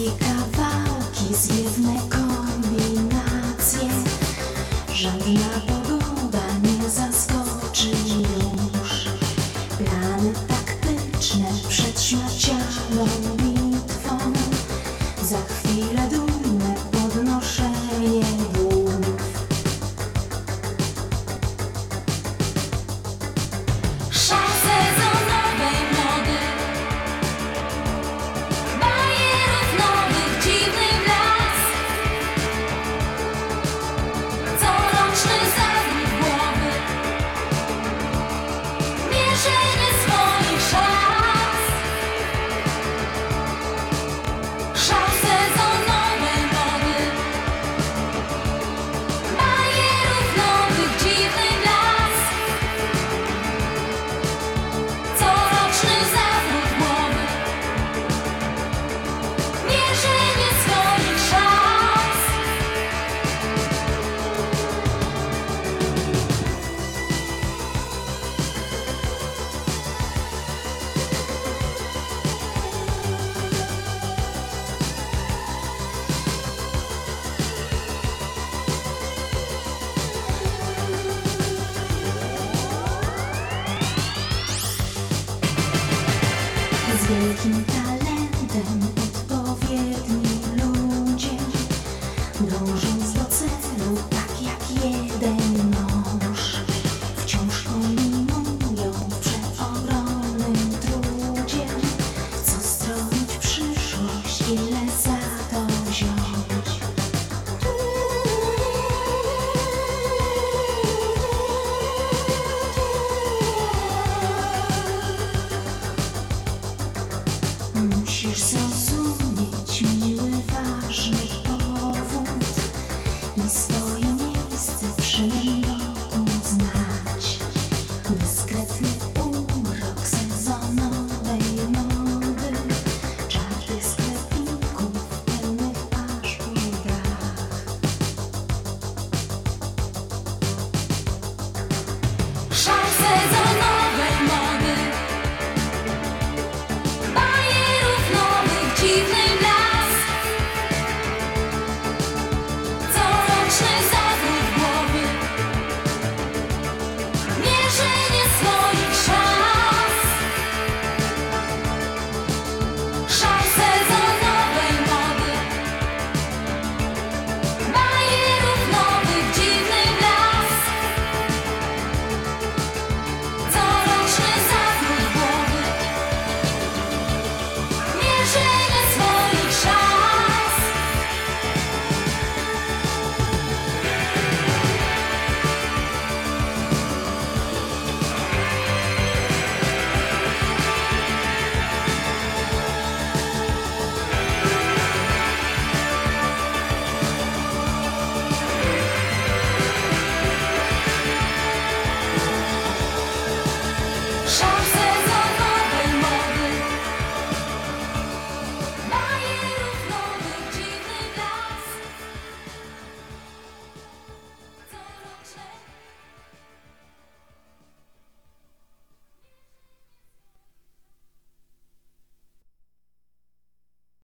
Wszystkie kawałki zwiewne kombinacje. Żadna pogoda nie zaskoczy już. Plany taktyczne przed śmiercianą bitwą. Zachwyt them. Musisz zrozumieć miły, ważny powód i swoje miejsce szeregu znać. Dyskretny urok sezonowej mody, czarny sklepików pełnych aż po dach. Szał sezonowej achievement.